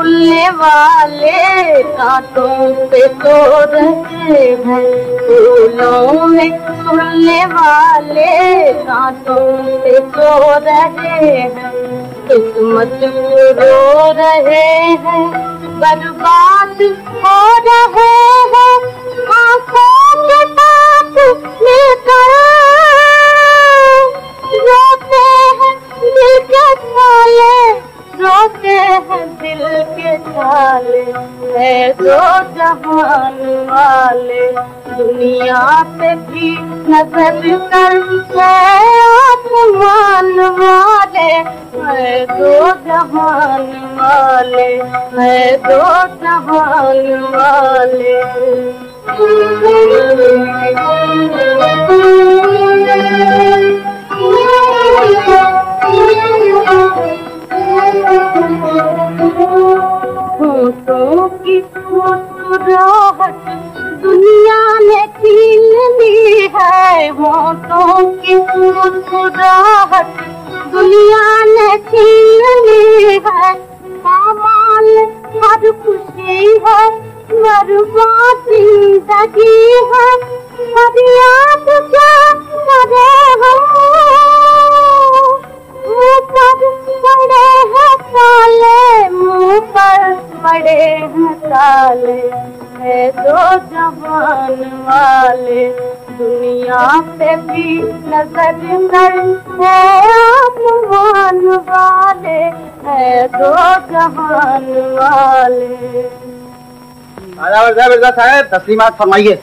بھولنے والے کانٹوں پہ تو رہے ہیں۔ پھولوں میں والے کانٹوں پہ تو رہے ہیں۔ قسمت رو رہے ہیں، برباد ہو رہے ہیں۔ ہیں دل کے سالے ہے دو جہان والے دنیا پہ بھی نظر کر آسمان والے ہے دو جہان والے ہے دو جہان والے ہوٹوں کی مسکراہٹ دنیا نے چھین لی ہے ہوٹوں کی مسکراہٹ دنیا نے چھین لی ہے۔ سامان ہر خوشی ہے برباد زندگی ہے۔ فریاد کھڑے ہیں تالے ہے دو جوان والے۔ دنیا پہ بھی نظر کر، ہے آسمان والے۔ ہے دو جوان والے۔ صاحب، تسلیمات فرمائیے۔